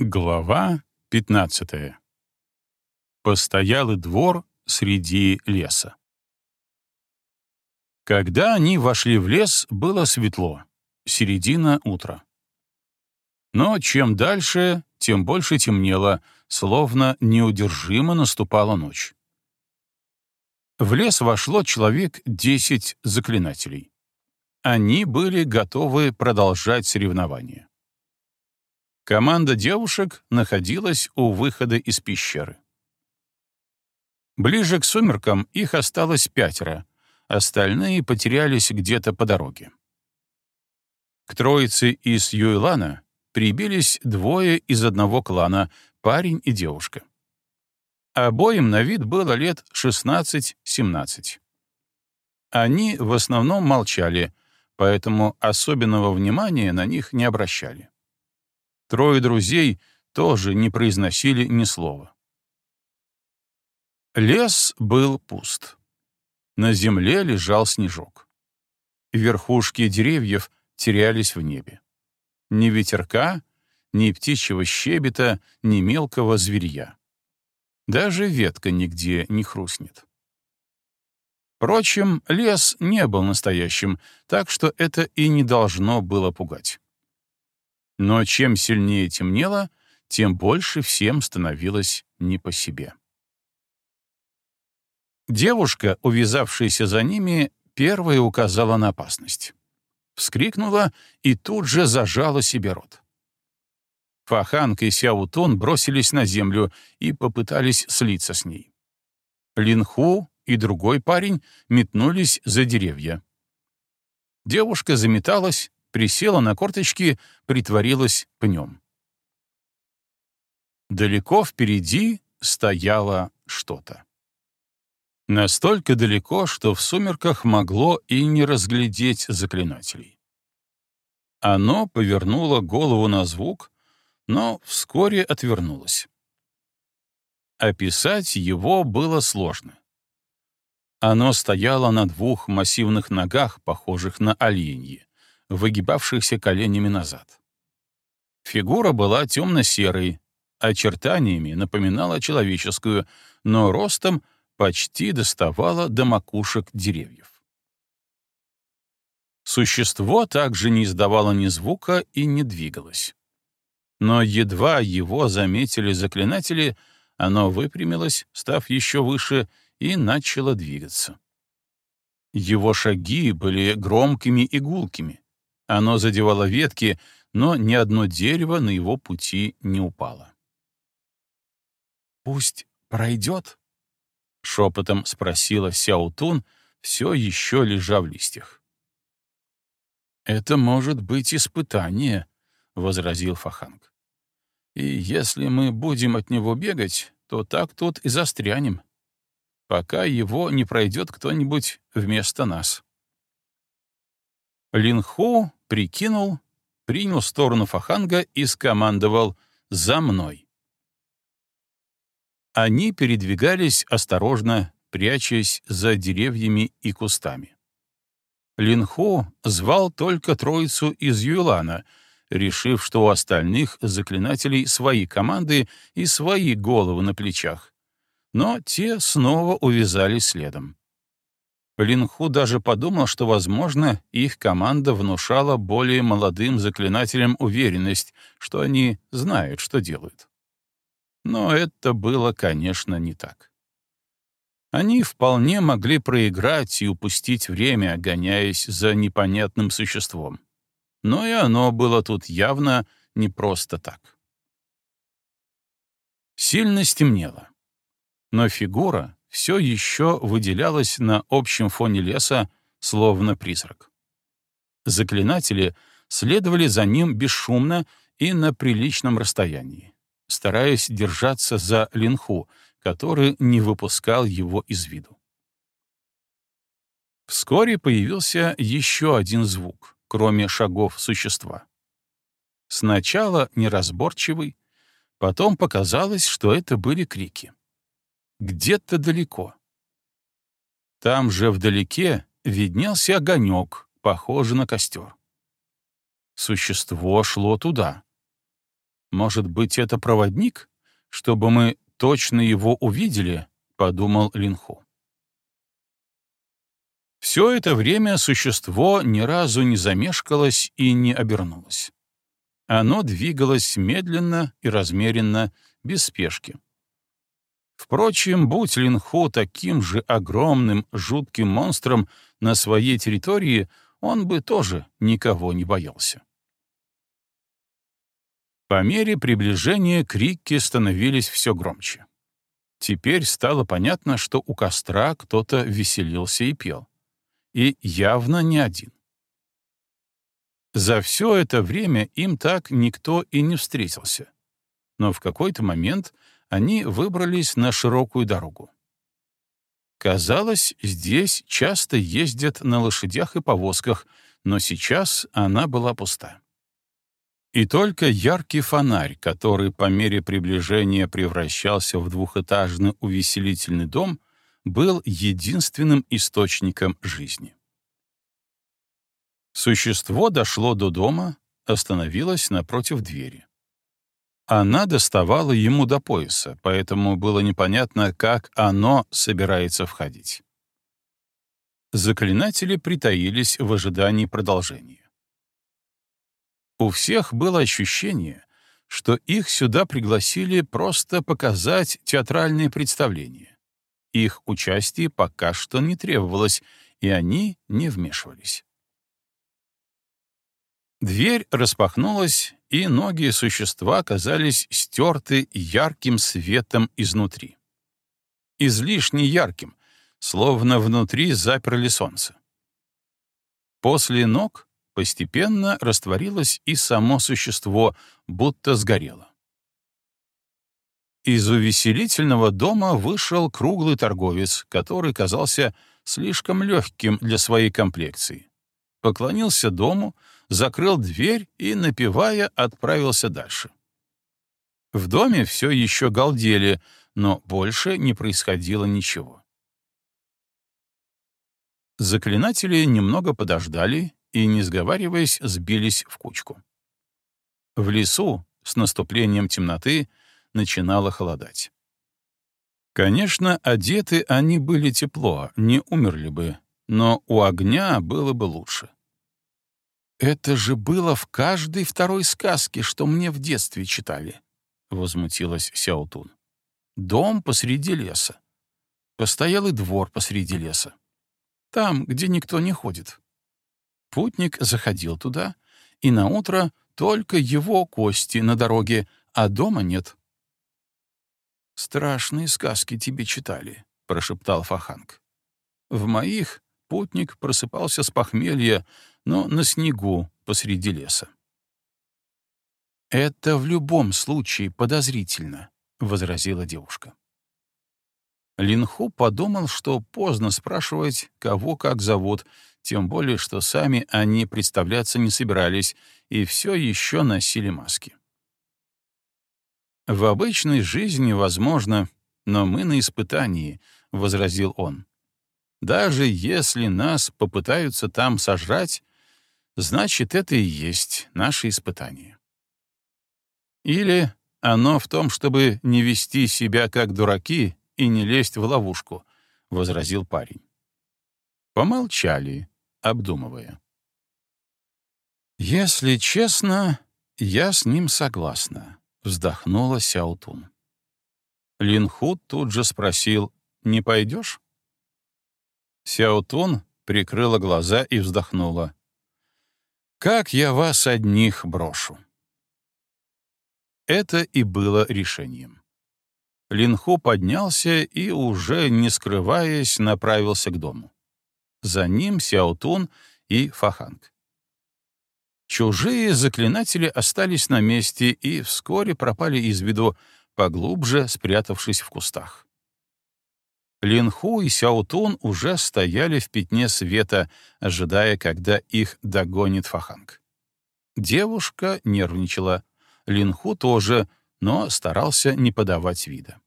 Глава 15. Постоялый двор среди леса. Когда они вошли в лес, было светло, середина утра. Но чем дальше, тем больше темнело, словно неудержимо наступала ночь. В лес вошло человек десять заклинателей. Они были готовы продолжать соревнования. Команда девушек находилась у выхода из пещеры. Ближе к сумеркам их осталось пятеро, остальные потерялись где-то по дороге. К троице из Юйлана прибились двое из одного клана, парень и девушка. Обоим на вид было лет 16-17. Они в основном молчали, поэтому особенного внимания на них не обращали. Трое друзей тоже не произносили ни слова. Лес был пуст. На земле лежал снежок. Верхушки деревьев терялись в небе. Ни ветерка, ни птичьего щебета, ни мелкого зверья. Даже ветка нигде не хрустнет. Впрочем, лес не был настоящим, так что это и не должно было пугать. Но чем сильнее темнело, тем больше всем становилось не по себе. Девушка, увязавшаяся за ними, первая указала на опасность. Вскрикнула и тут же зажала себе рот. Фаханг и Сяутун бросились на землю и попытались слиться с ней. Линху и другой парень метнулись за деревья. Девушка заметалась, присела на корточки, притворилась пнем. Далеко впереди стояло что-то. Настолько далеко, что в сумерках могло и не разглядеть заклинателей. Оно повернуло голову на звук, но вскоре отвернулось. Описать его было сложно. Оно стояло на двух массивных ногах, похожих на оленьи, выгибавшихся коленями назад. Фигура была темно-серой, очертаниями напоминала человеческую, но ростом почти доставала до макушек деревьев. Существо также не издавало ни звука и не двигалось. Но едва его заметили заклинатели, оно выпрямилось, став еще выше, и начало двигаться. Его шаги были громкими и гулкими. Оно задевало ветки, но ни одно дерево на его пути не упало. «Пусть пройдет?» — шепотом спросила Сяутун, все еще лежа в листьях. «Это может быть испытание», — возразил Фаханг. «И если мы будем от него бегать, то так тут и застрянем, пока его не пройдет кто-нибудь вместо нас». Линху прикинул, принял сторону Фаханга и скомандовал «За мной!». Они передвигались осторожно, прячась за деревьями и кустами. Линху звал только троицу из Юлана, решив, что у остальных заклинателей свои команды и свои головы на плечах. Но те снова увязали следом. Линху даже подумал, что, возможно, их команда внушала более молодым заклинателям уверенность, что они знают, что делают. Но это было, конечно, не так. Они вполне могли проиграть и упустить время, гоняясь за непонятным существом. Но и оно было тут явно не просто так. Сильно стемнело. Но фигура, все еще выделялась на общем фоне леса, словно призрак. Заклинатели следовали за ним бесшумно и на приличном расстоянии, стараясь держаться за Линху, который не выпускал его из виду. Вскоре появился еще один звук, кроме шагов существа. Сначала неразборчивый, потом показалось, что это были крики где-то далеко. Там же вдалеке виднелся огонек, похожий на костер. Существо шло туда. Может быть, это проводник? Чтобы мы точно его увидели, — подумал Линху. Все это время существо ни разу не замешкалось и не обернулось. Оно двигалось медленно и размеренно, без спешки. Впрочем, будь Линху таким же огромным, жутким монстром на своей территории, он бы тоже никого не боялся. По мере приближения крики становились все громче. Теперь стало понятно, что у костра кто-то веселился и пел. И явно не один. За все это время им так никто и не встретился. Но в какой-то момент они выбрались на широкую дорогу. Казалось, здесь часто ездят на лошадях и повозках, но сейчас она была пуста. И только яркий фонарь, который по мере приближения превращался в двухэтажный увеселительный дом, был единственным источником жизни. Существо дошло до дома, остановилось напротив двери. Она доставала ему до пояса, поэтому было непонятно, как оно собирается входить. Заклинатели притаились в ожидании продолжения. У всех было ощущение, что их сюда пригласили просто показать театральные представления. Их участие пока что не требовалось, и они не вмешивались. Дверь распахнулась, и ноги существа казались стерты ярким светом изнутри. Излишне ярким, словно внутри заперли солнце. После ног постепенно растворилось и само существо, будто сгорело. Из увеселительного дома вышел круглый торговец, который казался слишком легким для своей комплекции. Поклонился дому, закрыл дверь и, напевая, отправился дальше. В доме все еще галдели, но больше не происходило ничего. Заклинатели немного подождали и, не сговариваясь, сбились в кучку. В лесу с наступлением темноты начинало холодать. Конечно, одеты они были тепло, не умерли бы, но у огня было бы лучше. «Это же было в каждой второй сказке, что мне в детстве читали», — возмутилась Сяутун. «Дом посреди леса. Постоялый двор посреди леса. Там, где никто не ходит. Путник заходил туда, и на утро только его кости на дороге, а дома нет». «Страшные сказки тебе читали», — прошептал Фаханг. «В моих путник просыпался с похмелья, но на снегу посреди леса. «Это в любом случае подозрительно», — возразила девушка. Линху подумал, что поздно спрашивать, кого как зовут, тем более, что сами они представляться не собирались и все еще носили маски. «В обычной жизни возможно, но мы на испытании», — возразил он. «Даже если нас попытаются там сожрать, значит, это и есть наше испытание. Или оно в том, чтобы не вести себя как дураки и не лезть в ловушку, — возразил парень. Помолчали, обдумывая. «Если честно, я с ним согласна», — вздохнула Сяутун. Линхут тут же спросил, «Не пойдешь?» Сяутун прикрыла глаза и вздохнула. Как я вас одних брошу? Это и было решением. Линху поднялся и, уже не скрываясь, направился к дому. За ним Сяотун и Фаханг. Чужие заклинатели остались на месте и вскоре пропали из виду, поглубже спрятавшись в кустах. Линху и Сяотун уже стояли в пятне света, ожидая, когда их догонит Фаханг. Девушка нервничала, Линху тоже, но старался не подавать вида.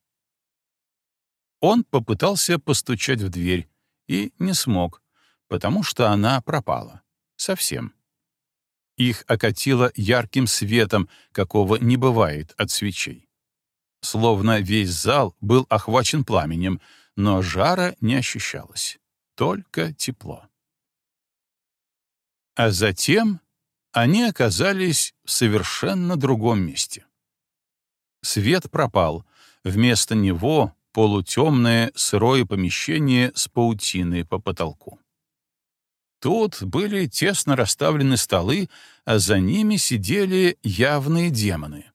Он попытался постучать в дверь и не смог, потому что она пропала. Совсем. Их окатило ярким светом, какого не бывает от свечей. Словно весь зал был охвачен пламенем, но жара не ощущалось, только тепло. А затем они оказались в совершенно другом месте. Свет пропал, вместо него полутемное сырое помещение с паутиной по потолку. Тут были тесно расставлены столы, а за ними сидели явные демоны.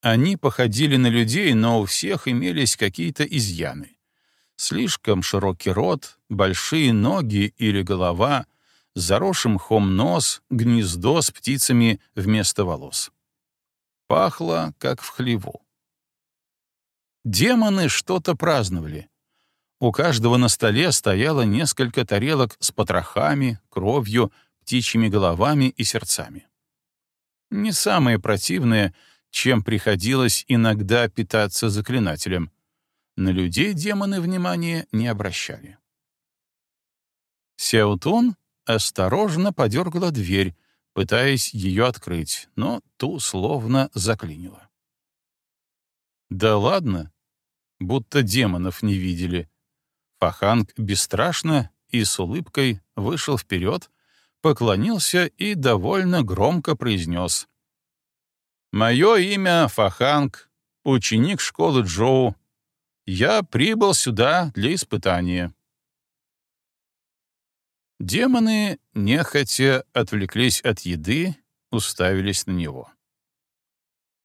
Они походили на людей, но у всех имелись какие-то изъяны. Слишком широкий рот, большие ноги или голова, заросший мхом нос, гнездо с птицами вместо волос. Пахло, как в хлеву. Демоны что-то праздновали. У каждого на столе стояло несколько тарелок с потрохами, кровью, птичьими головами и сердцами. Не самое противное, чем приходилось иногда питаться заклинателем. На людей демоны внимания не обращали. Сяутун осторожно подергала дверь, пытаясь ее открыть, но ту словно заклинило. Да ладно, будто демонов не видели. Фаханг бесстрашно и с улыбкой вышел вперед, поклонился и довольно громко произнес. «Мое имя Фаханг, ученик школы Джоу. Я прибыл сюда для испытания». Демоны, нехотя, отвлеклись от еды, уставились на него.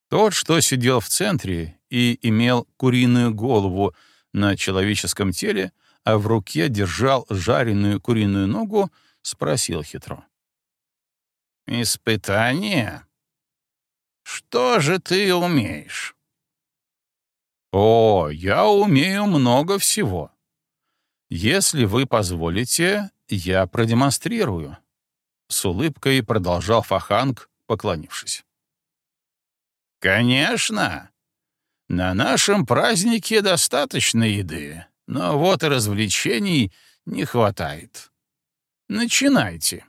Тот, что сидел в центре и имел куриную голову на человеческом теле, а в руке держал жареную куриную ногу, спросил хитро. «Испытание? Что же ты умеешь?» «О, я умею много всего. Если вы позволите, я продемонстрирую», — с улыбкой продолжал Фаханг, поклонившись. «Конечно. На нашем празднике достаточно еды, но вот и развлечений не хватает. Начинайте».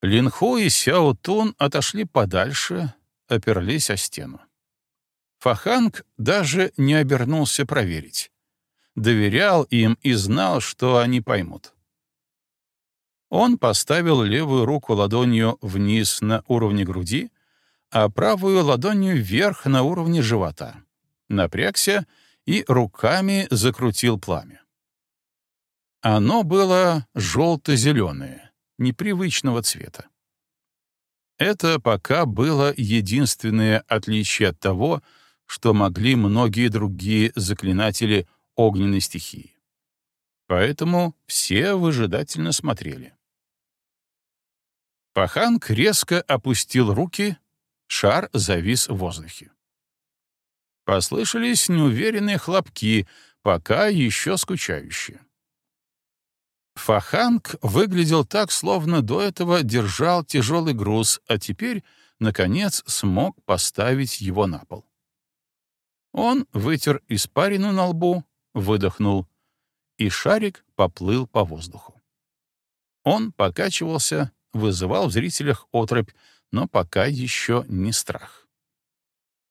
Линху и Сяо Тун отошли подальше, оперлись о стену. Фаханг даже не обернулся проверить. Доверял им и знал, что они поймут. Он поставил левую руку ладонью вниз на уровне груди, а правую ладонью вверх на уровне живота. Напрягся и руками закрутил пламя. Оно было желто-зеленое, непривычного цвета. Это пока было единственное отличие от того, что могли многие другие заклинатели огненной стихии. Поэтому все выжидательно смотрели. Паханг резко опустил руки, Шар завис в воздухе. Послышались неуверенные хлопки, пока еще скучающие. Фаханг выглядел так, словно до этого держал тяжелый груз, а теперь, наконец, смог поставить его на пол. Он вытер испарину на лбу, выдохнул, и шарик поплыл по воздуху. Он покачивался, вызывал в зрителях отрыбь, но пока еще не страх.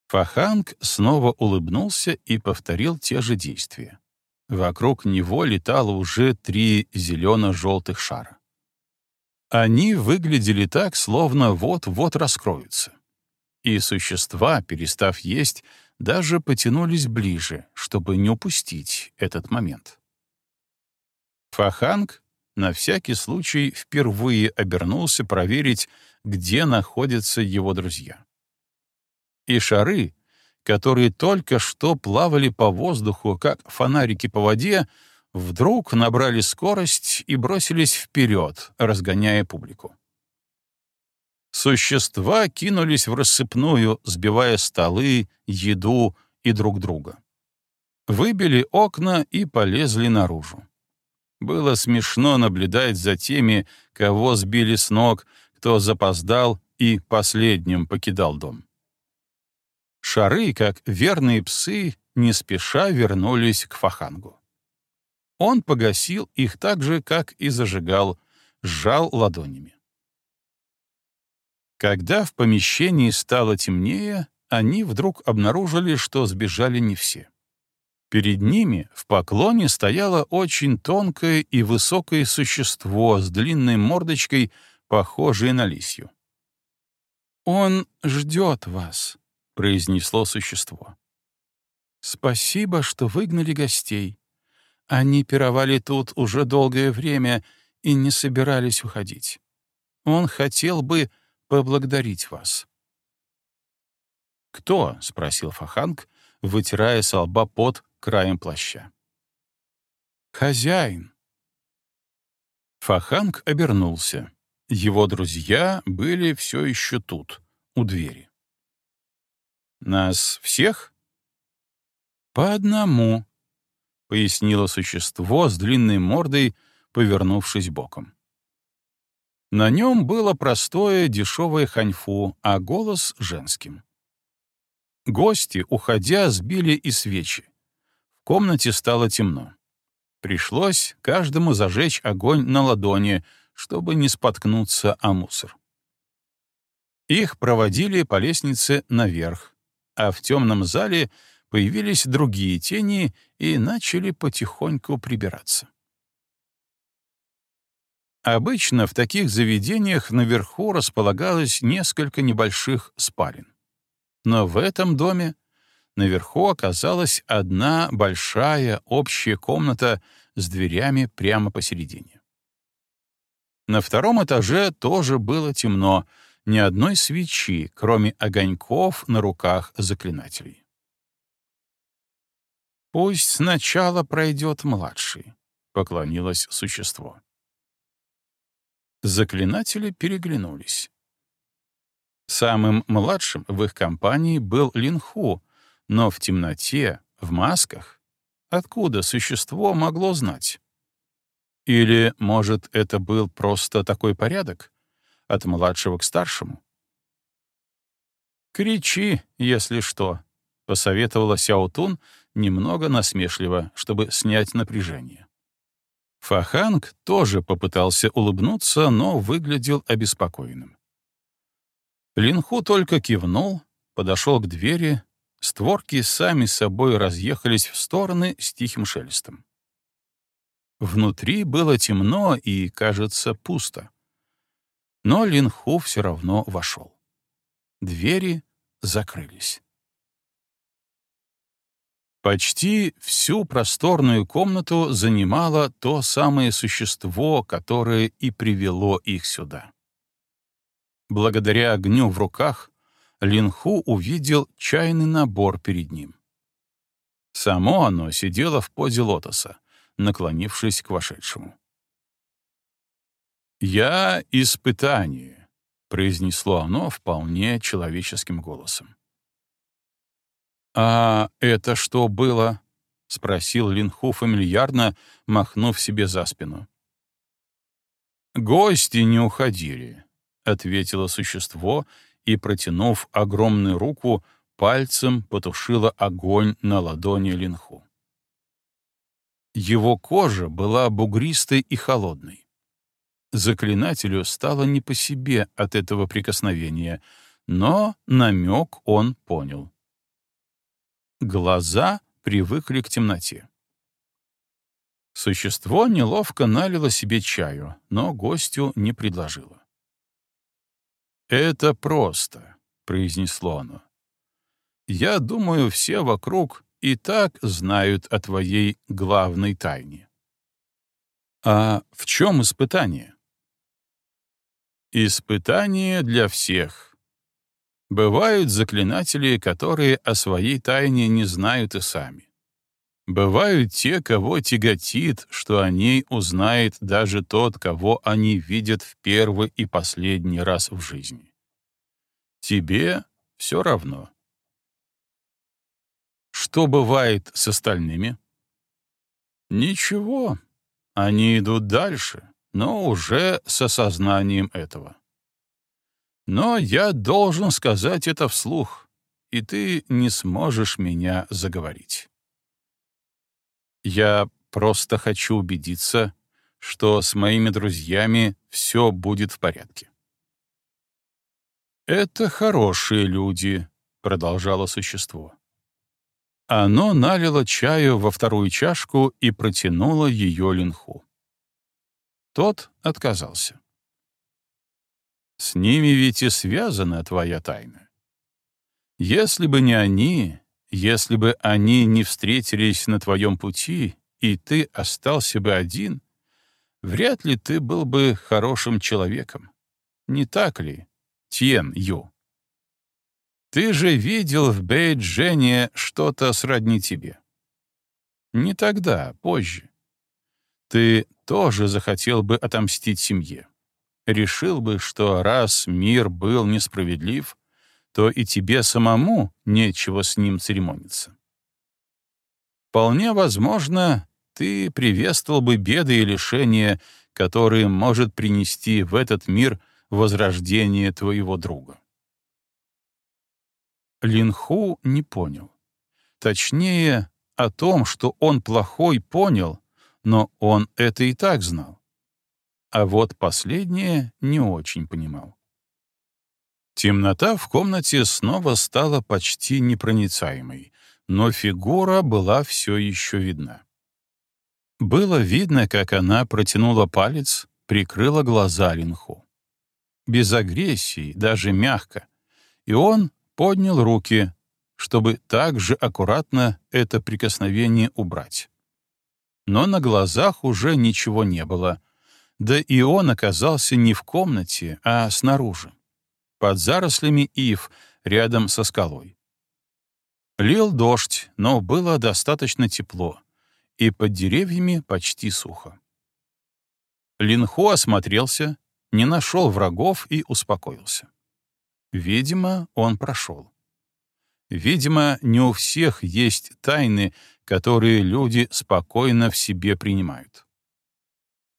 Фаханг снова улыбнулся и повторил те же действия. Вокруг него летало уже три зелено-желтых шара. Они выглядели так, словно вот-вот раскроются. И существа, перестав есть, даже потянулись ближе, чтобы не упустить этот момент. Фаханг на всякий случай впервые обернулся проверить, где находятся его друзья. И шары, которые только что плавали по воздуху, как фонарики по воде, вдруг набрали скорость и бросились вперед, разгоняя публику. Существа кинулись в рассыпную, сбивая столы, еду и друг друга. Выбили окна и полезли наружу. Было смешно наблюдать за теми, кого сбили с ног, кто запоздал и последним покидал дом. Шары, как верные псы, не спеша вернулись к Фахангу. Он погасил их так же, как и зажигал, сжал ладонями. Когда в помещении стало темнее, они вдруг обнаружили, что сбежали не все. Перед ними в поклоне стояло очень тонкое и высокое существо с длинной мордочкой, похожее на лисью. «Он ждет вас», — произнесло существо. «Спасибо, что выгнали гостей. Они пировали тут уже долгое время и не собирались уходить. Он хотел бы поблагодарить вас». «Кто?» — спросил Фаханг, вытирая с лба пот краем плаща. «Хозяин». Фаханг обернулся. Его друзья были все еще тут, у двери. «Нас всех?» «По одному», — пояснило существо с длинной мордой, повернувшись боком. На нем было простое дешевое ханьфу, а голос — женским. Гости, уходя, сбили и свечи. В комнате стало темно. Пришлось каждому зажечь огонь на ладони, чтобы не споткнуться о мусор. Их проводили по лестнице наверх, а в темном зале появились другие тени и начали потихоньку прибираться. Обычно в таких заведениях наверху располагалось несколько небольших спален. Но в этом доме наверху оказалась одна большая общая комната с дверями прямо посередине. На втором этаже тоже было темно, ни одной свечи, кроме огоньков на руках заклинателей. «Пусть сначала пройдет младший», — поклонилось существо. Заклинатели переглянулись. Самым младшим в их компании был Линху, но в темноте, в масках, откуда существо могло знать? Или, может, это был просто такой порядок? От младшего к старшему? «Кричи, если что», — посоветовала Сяотун немного насмешливо, чтобы снять напряжение. Фаханг тоже попытался улыбнуться, но выглядел обеспокоенным. Линху только кивнул, подошел к двери, створки сами собой разъехались в стороны с тихим шелестом. Внутри было темно и, кажется, пусто. Но Линху все равно вошел. Двери закрылись. Почти всю просторную комнату занимало то самое существо, которое и привело их сюда. Благодаря огню в руках Линху увидел чайный набор перед ним. Само оно сидело в позе лотоса, наклонившись к вошедшему. «Я — испытание», — произнесло оно вполне человеческим голосом. «А это что было?» — спросил Линху фамильярно, махнув себе за спину. «Гости не уходили. — ответило существо и, протянув огромную руку, пальцем потушило огонь на ладони Линху. Его кожа была бугристой и холодной. Заклинателю стало не по себе от этого прикосновения, но намек он понял. Глаза привыкли к темноте. Существо неловко налило себе чаю, но гостю не предложило. «Это просто», — произнесло оно. «Я думаю, все вокруг и так знают о твоей главной тайне». «А в чем испытание?» «Испытание для всех. Бывают заклинатели, которые о своей тайне не знают и сами. Бывают те, кого тяготит, что о ней узнает даже тот, кого они видят в первый и последний раз в жизни. Тебе все равно. Что бывает с остальными? Ничего, они идут дальше, но уже с осознанием этого. Но я должен сказать это вслух, и ты не сможешь меня заговорить. Я просто хочу убедиться, что с моими друзьями все будет в порядке. «Это хорошие люди», — продолжало существо. Оно налило чаю во вторую чашку и протянуло ее линху. Тот отказался. «С ними ведь и связана твоя тайна. Если бы не они, если бы они не встретились на твоем пути, и ты остался бы один, вряд ли ты был бы хорошим человеком. Не так ли, Тьен Ю? Ты же видел в Бейджене что-то сродни тебе. Не тогда, позже. Ты тоже захотел бы отомстить семье. Решил бы, что раз мир был несправедлив, то и тебе самому нечего с ним церемониться. Вполне возможно, ты приветствовал бы беды и лишения, которые может принести в этот мир возрождение твоего друга. Линху не понял. Точнее, о том, что он плохой, понял, но он это и так знал. А вот последнее не очень понимал. Темнота в комнате снова стала почти непроницаемой, но фигура была все еще видна. Было видно, как она протянула палец, прикрыла глаза Линху. Без агрессии, даже мягко. И он поднял руки, чтобы также аккуратно это прикосновение убрать. Но на глазах уже ничего не было, да и он оказался не в комнате, а снаружи под зарослями ив, рядом со скалой. Лил дождь, но было достаточно тепло, и под деревьями почти сухо. Линхо осмотрелся, не нашел врагов и успокоился. Видимо, он прошел. Видимо, не у всех есть тайны, которые люди спокойно в себе принимают.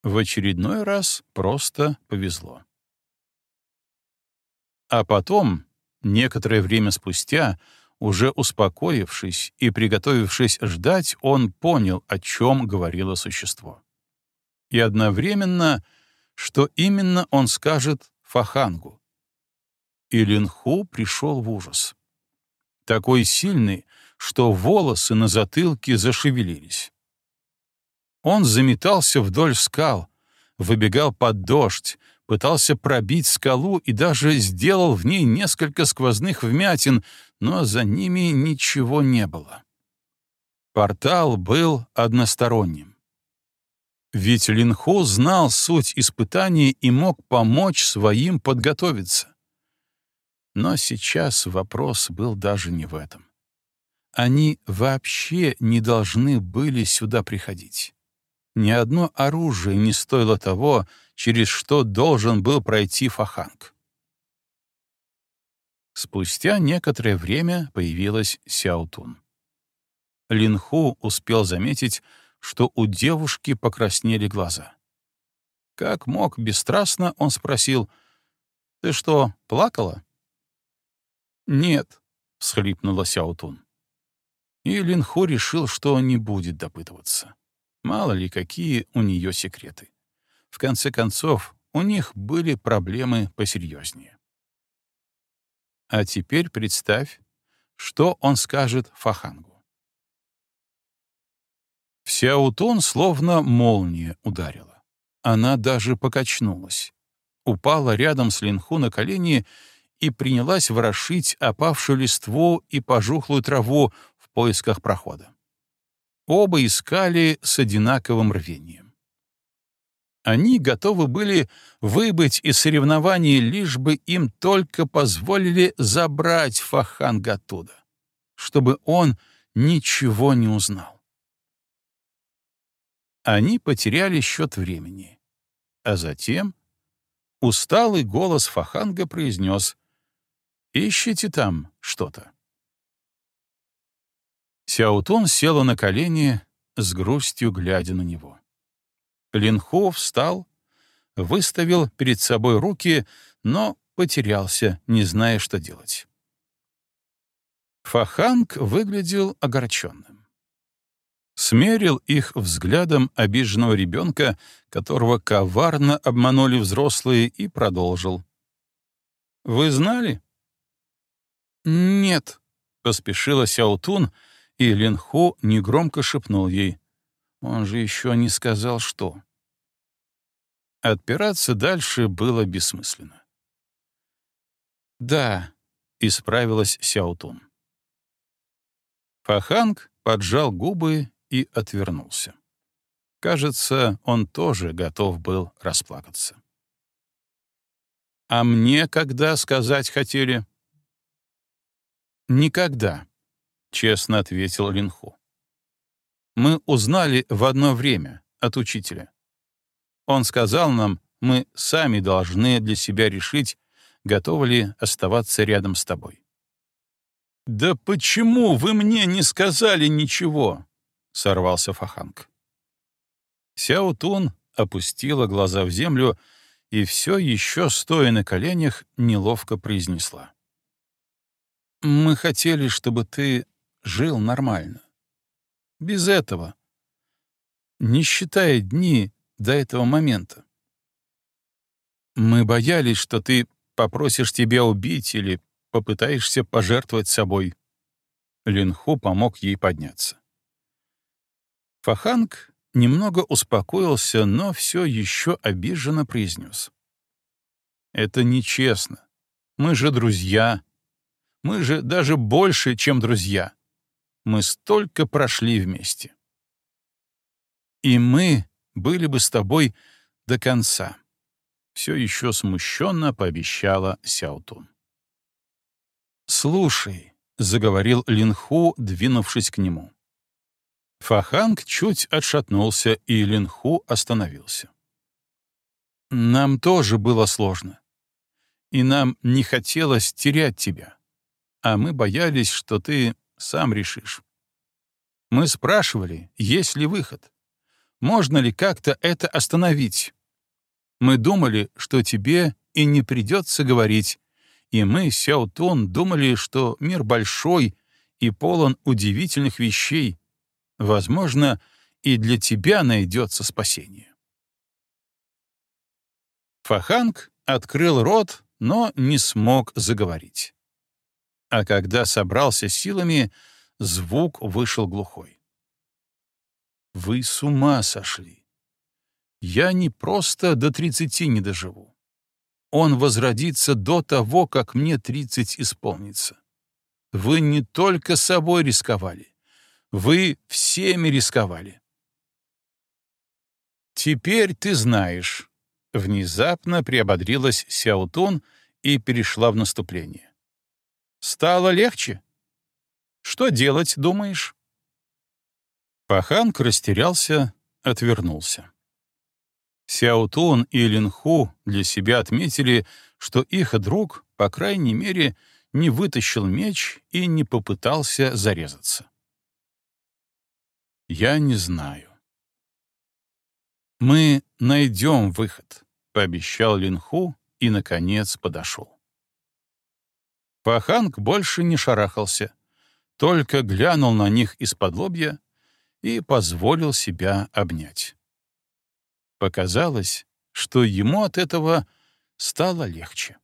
В очередной раз просто повезло. А потом, некоторое время спустя, уже успокоившись и приготовившись ждать, он понял, о чем говорило существо. И одновременно, что именно он скажет Фахангу. И Линху пришел в ужас. Такой сильный, что волосы на затылке зашевелились. Он заметался вдоль скал, выбегал под дождь, пытался пробить скалу и даже сделал в ней несколько сквозных вмятин, но за ними ничего не было. Портал был односторонним. Ведь Линхо знал суть испытаний и мог помочь своим подготовиться. Но сейчас вопрос был даже не в этом. Они вообще не должны были сюда приходить. Ни одно оружие не стоило того, через что должен был пройти Фаханг. Спустя некоторое время появилась Сяутун. Линху успел заметить, что у девушки покраснели глаза. Как мог бесстрастно, он спросил, «Ты что, плакала?» «Нет», — всхлипнула Сяутун. И Линху решил, что не будет допытываться. Мало ли, какие у нее секреты. В конце концов, у них были проблемы посерьезнее. А теперь представь, что он скажет Фахангу. Вся утон словно молния ударила. Она даже покачнулась. Упала рядом с Линху на колени и принялась ворошить опавшую листву и пожухлую траву в поисках прохода. Оба искали с одинаковым рвением. Они готовы были выбыть из соревнований, лишь бы им только позволили забрать Фаханга оттуда, чтобы он ничего не узнал. Они потеряли счет времени, а затем усталый голос Фаханга произнес «Ищите там что-то». Сяутун села на колени, с грустью глядя на него. Линхо встал, выставил перед собой руки, но потерялся, не зная, что делать. Фаханг выглядел огорченным. Смерил их взглядом обиженного ребенка, которого коварно обманули взрослые, и продолжил. Вы знали? Нет, поспешила Сяутун, и Линху негромко шепнул ей. Он же еще не сказал, что. Отпираться дальше было бессмысленно. «Да», — исправилась Сяутун. Фаханг поджал губы и отвернулся. Кажется, он тоже готов был расплакаться. «А мне когда сказать хотели?» «Никогда», — честно ответил Линху. «Мы узнали в одно время от учителя. Он сказал нам, мы сами должны для себя решить, готовы ли оставаться рядом с тобой. «Да почему вы мне не сказали ничего?» — сорвался Фаханг. Сяо Тун опустила глаза в землю и все еще, стоя на коленях, неловко произнесла. «Мы хотели, чтобы ты жил нормально. Без этого. Не считая дни до этого момента. Мы боялись, что ты попросишь тебя убить или попытаешься пожертвовать собой. Линху помог ей подняться. Фаханг немного успокоился, но все еще обиженно произнес. «Это нечестно. Мы же друзья. Мы же даже больше, чем друзья. Мы столько прошли вместе. И мы были бы с тобой до конца», — все еще смущенно пообещала Сяутун. «Слушай», — заговорил Линху, двинувшись к нему. Фаханг чуть отшатнулся, и Линху остановился. «Нам тоже было сложно. И нам не хотелось терять тебя. А мы боялись, что ты сам решишь. Мы спрашивали, есть ли выход. Можно ли как-то это остановить? Мы думали, что тебе и не придется говорить, и мы, Сяотун, думали, что мир большой и полон удивительных вещей. Возможно, и для тебя найдется спасение. Фаханг открыл рот, но не смог заговорить. А когда собрался силами, звук вышел глухой. Вы с ума сошли. Я не просто до тридцати не доживу. Он возродится до того, как мне тридцать исполнится. Вы не только собой рисковали, вы всеми рисковали. Теперь ты знаешь. Внезапно приободрилась Сяутун и перешла в наступление. Стало легче? Что делать, думаешь? Паханг растерялся, отвернулся. Сяутун и Линху для себя отметили, что их друг, по крайней мере, не вытащил меч и не попытался зарезаться. «Я не знаю». «Мы найдем выход», — пообещал Линху и, наконец, подошел. Паханг больше не шарахался, только глянул на них из-под лобья и позволил себя обнять. Показалось, что ему от этого стало легче.